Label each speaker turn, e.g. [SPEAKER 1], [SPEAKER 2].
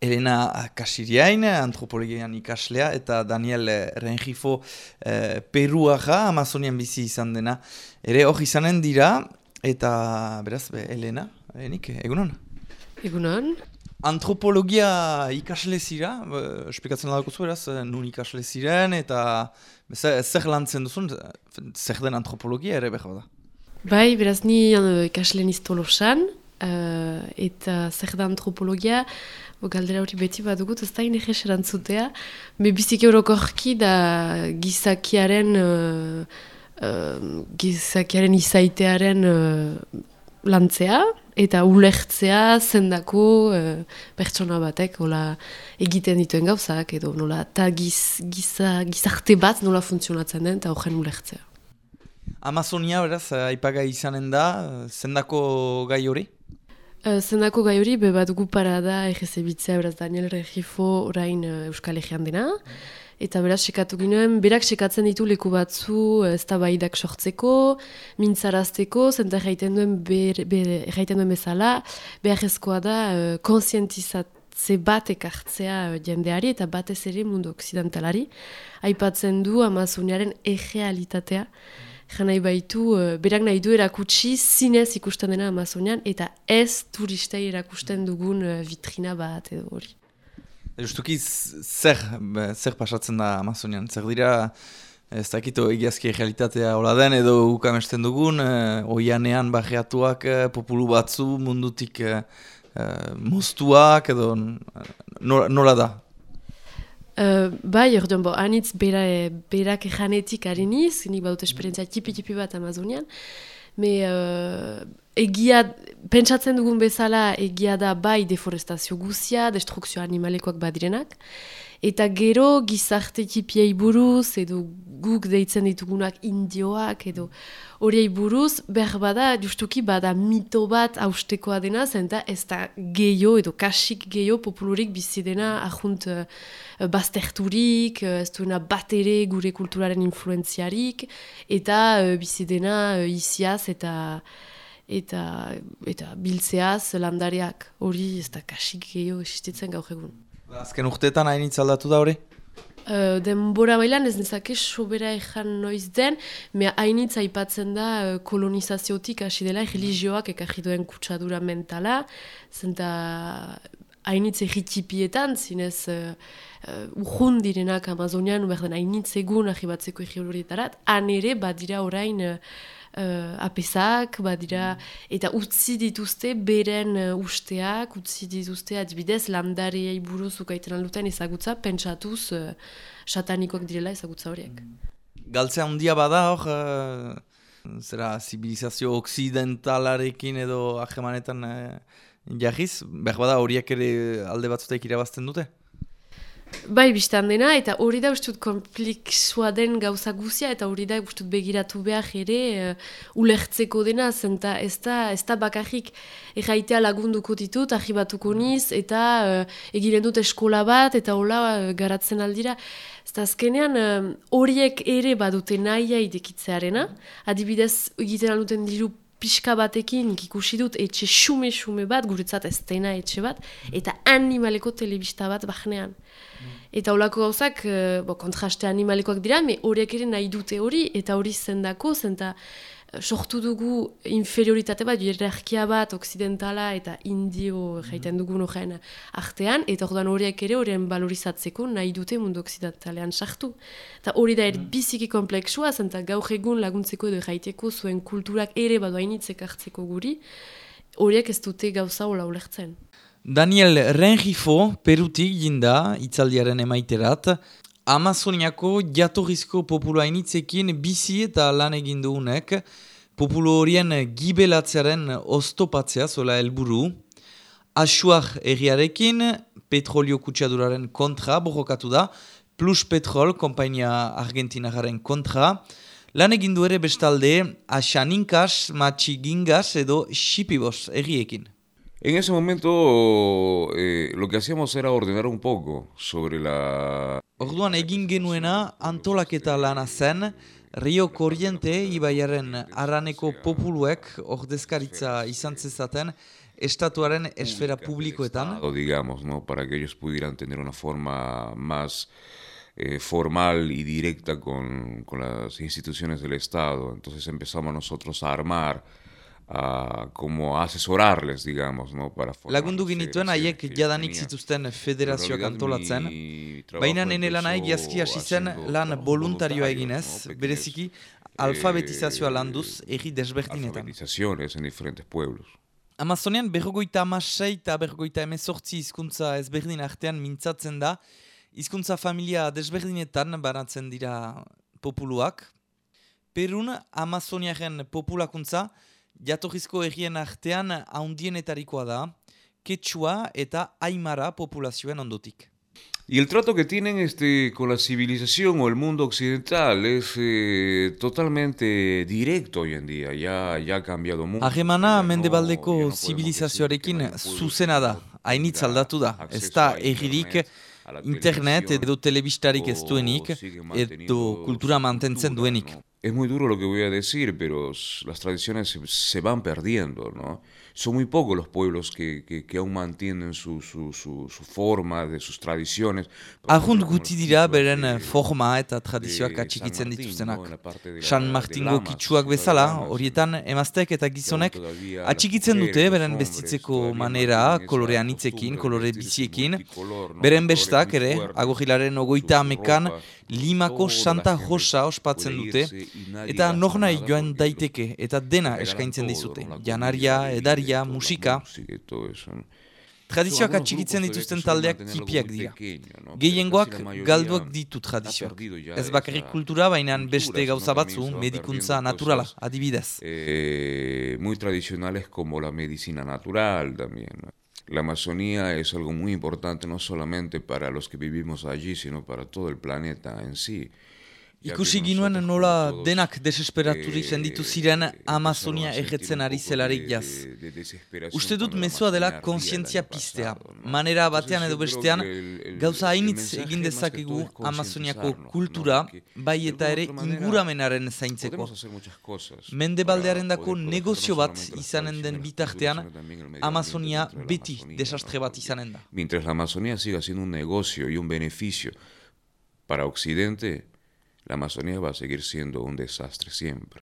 [SPEAKER 1] Elena Kasiriain, antropologian ikaslea, eta Daniel Rengifo eh, Peruaja, Amazonian bizi izan dena. Ere hori izanen dira, eta beraz, be, Elena, enik, egunon?
[SPEAKER 2] Egunon.
[SPEAKER 1] Antropologia ikasle zira, espikatzen ladako zu, beraz, nun ikasle ziren, eta zer lantzen duzun, zer den antropologia ere behar da?
[SPEAKER 2] Bai, beraz, ni uh, ikasle niztolosan, uh, eta zer da antropologia, galdera hori beti bat dugut, ez da inege erantzutea, me bizik eurokorki da gizakiaren, uh, uh, gizakiaren izaitearen uh, lantzea, eta ulertzea zendako uh, pertsona batek hola egiten dituen gauzak, edo nola, eta giz, giza, gizarte bat nola funtzionatzen den, eta horren ulertzea.
[SPEAKER 1] Amazonia, beraz, aipagai izanen da, zendako gai hori?
[SPEAKER 2] Uh, zendako gai hori, bebat gu parada egizebitzea, beraz Daniel Regifo orain uh, Euskal Egean dena. Eta beraz, sekatu ginoen, berak sekatzen ditu leku batzu uh, ez da baidak sortzeko, mintzarazteko, zenta erraiten duen, ber, duen bezala, behar ezkoa da uh, konsientizatze bat ekartzea jendeari eta batez ere mundu oksidentalari. Aipatzen du Amazoniaren egealitatea. Janai baitu, uh, berak nahi du erakutsi zinez ikusten dena Amazonian eta ez turistei erakusten dugun uh, vitrina bat edo hori.
[SPEAKER 1] Justuki zer, zer pasatzen da Amazonian? Zer dira, ez dakito egiazki realitatea hola den edo ukamesten dugun, uh, oianean bajeatuak uh, populu batzu mundutik uh, uh, moztuak edo nola da?
[SPEAKER 2] Uh, bai, orduan, bo, anitz bera, berak janetik hariniz, nik baut esperientzia tipi-tipi bat Amazonian, me uh, egia, pentsatzen dugun bezala, egia da bai deforestazio guzia, destrukzio animalekoak badirenak, eta gero gizarte tipiei buruz, edo guk deitzen ditugunak indioak, edo horiei buruz, behar bada, justuki bada mito bat austekoa dena, zenta ez da geio edo kasik geio populurik bizi dena ahunt uh, bazterturik, uh, ez duena bat ere gure kulturaren influenziarik, eta uh, bizi dena uh, iziaz eta eta eta biltzeaz landareak hori ez da kasik geio existitzen gaur egun.
[SPEAKER 1] Azken urteetan hain aldatu da hori?
[SPEAKER 2] Uh, denbora bailan ez nezake sobera ezan noiz den, me hainitz aipatzen da uh, kolonizaziotik hasi dela religioak ekarri duen kutsadura mentala, zenta hainitz egitipietan, zinez uh, urhun direnak Amazonian, behar den hainitz egun ahi batzeko egioloritarat, han ere badira orain uh, apezak, badira, eta utzi dituzte beren uh, usteak, utzi dituzte adibidez landareei buruz ukaiten alduten ezagutza, pentsatuz uh, satanikoak direla ezagutza horiek.
[SPEAKER 1] Galtzea handia bada hor, uh, zera, zibilizazio oksidentalarekin edo ahemanetan uh, jahiz, behar bada horiek ere alde batzutek irabazten dute?
[SPEAKER 2] Bai, biztan dena, eta hori da ustut konfliktsua den gauza guzia, eta hori da ustut begiratu behar ere uh, ulertzeko dena, zenta ez da, ez da bakarrik erraitea lagunduko ditut, ahibatuko niz, eta uh, egiren dut eskola bat, eta hola uh, garatzen aldira. Ez da azkenean horiek ere badute nahia idekitzearena, adibidez egiten alduten diru pixka batekin ikusi dut etxe xume-xume bat, guretzat ez dena etxe bat, eta animaleko telebista bat bahnean. Mm. Eta holako gauzak, uh, bo, kontraste animalekoak dira, me horiek ere nahi dute hori, eta hori zendako, zenta sortu dugu inferioritate bat, hierarkia bat, oksidentala eta indio jaiten dugu noren artean, eta orduan horiek ere horien balorizatzeko nahi dute mundu oksidentalean sartu. Eta hori da mm. biziki kompleksua, zenta gaur egun laguntzeko edo jaiteko zuen kulturak ere badu hainitzek hartzeko guri, horiek ez dute gauza hola ulertzen.
[SPEAKER 1] Daniel Rengifo, Perutik jinda, itzaldiaren emaiterat, Amazoniako jatorrizko populu hainitzekin bizi eta lan egin dugunek, populu horien gibelatzearen oztopatzea zola helburu. Asuak erriarekin, petrolio kutsaduraren kontra borrokatu da, plus petrol, kompainia argentinaren kontra. Lan egin du ere bestalde, asaninkas, matxigingas edo xipibos erriekin.
[SPEAKER 3] En ese momento eh, lo que hacíamos era ordenar un poco sobre la...
[SPEAKER 1] Orduan egin genuena antolaketa lana zen, Rio Corriente ibaiaren arraneko populuek ordezkaritza izan zezaten estatuaren esfera publikoetan.
[SPEAKER 3] Estado, digamos, ¿no? para que ellos pudieran tener una forma más eh, formal y directa con, con, las instituciones del Estado. Entonces empezamos nosotros a armar, a como asesorarles, digamos, ¿no? para
[SPEAKER 1] Lagundu ginituen haiek jadanik zituzten federazioak antolatzen, baina nene lana egiazki hasi zen lan voluntarioa eginez, bereziki alfabetizazioa landuz egi desberdinetan.
[SPEAKER 3] Alfabetizaciones en diferentes pueblos.
[SPEAKER 1] Amazonian berrogoita amasei eta berrogoita emezortzi hizkuntza ezberdin artean mintzatzen da, hizkuntza familia desberdinetan banatzen dira populuak. Perun, Amazoniaren populakuntza, jatorrizko egien artean haundienetarikoa da, Quechua eta Aymara populazioen ondotik.
[SPEAKER 3] Y el trato que tienen este, con la civilización o el mundo occidental es eh, totalmente directo hoy en día, ya, ya ha cambiado mucho.
[SPEAKER 1] Ahemana mendebaldeko zibilizazioarekin zuzena da, hainitz aldatu da, ez da egirik internet edo telebistarik ez duenik edo kultura mantentzen duenik.
[SPEAKER 3] Es muy duro lo que voy a decir, pero las tradiciones se, van perdiendo, ¿no? son muy pocos los pueblos que, que, que aún mantienen su, su, su, su, forma, de sus tradiciones.
[SPEAKER 1] Ahunt guti dira beren forma eta tradizioak atxikitzen dituztenak. San Martingo kitsuak bezala, horietan emaztek eta gizonek atxikitzen dute beren bestitzeko manera, kolore anitzekin, kolore biziekin. Beren bestak ere, agogilaren ogoita amekan, Limako Santa Rosa ospatzen dute, eta nahi joan daiteke, eta dena eskaintzen dizute. Janaria, edaria, musika. Tradizioak atxikitzen dituzten taldeak tipiak dira. Gehiengoak galduak ditu tradizioak. Ez bakarrik kultura, baina beste gauza batzu, medikuntza naturala, adibidez.
[SPEAKER 3] Eh, muy tradicionales como la medicina natural también. La Amazonía es algo muy importante no solamente para los que vivimos allí, sino para todo el planeta en sí.
[SPEAKER 1] Ikusi ginuen nola denak desesperaturik senditu ziren Amazonia egetzen ari zelarik jaz. Uste dut mezua dela konsientzia pistea. Manera batean edo bestean, gauza hainitz egin dezakegu Amazoniako kultura, bai eta ere inguramenaren zaintzeko. Mende baldearen dako negozio bat izanen den bitartean, Amazonia beti desastre bat izanen da.
[SPEAKER 3] Mientras la Amazonia siga siendo un negocio y un beneficio para Occidente, la Amazonía va a seguir siendo un desastre siempre.